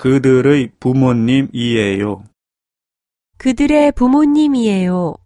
그들의 부모님이에요. 그들의 부모님이에요.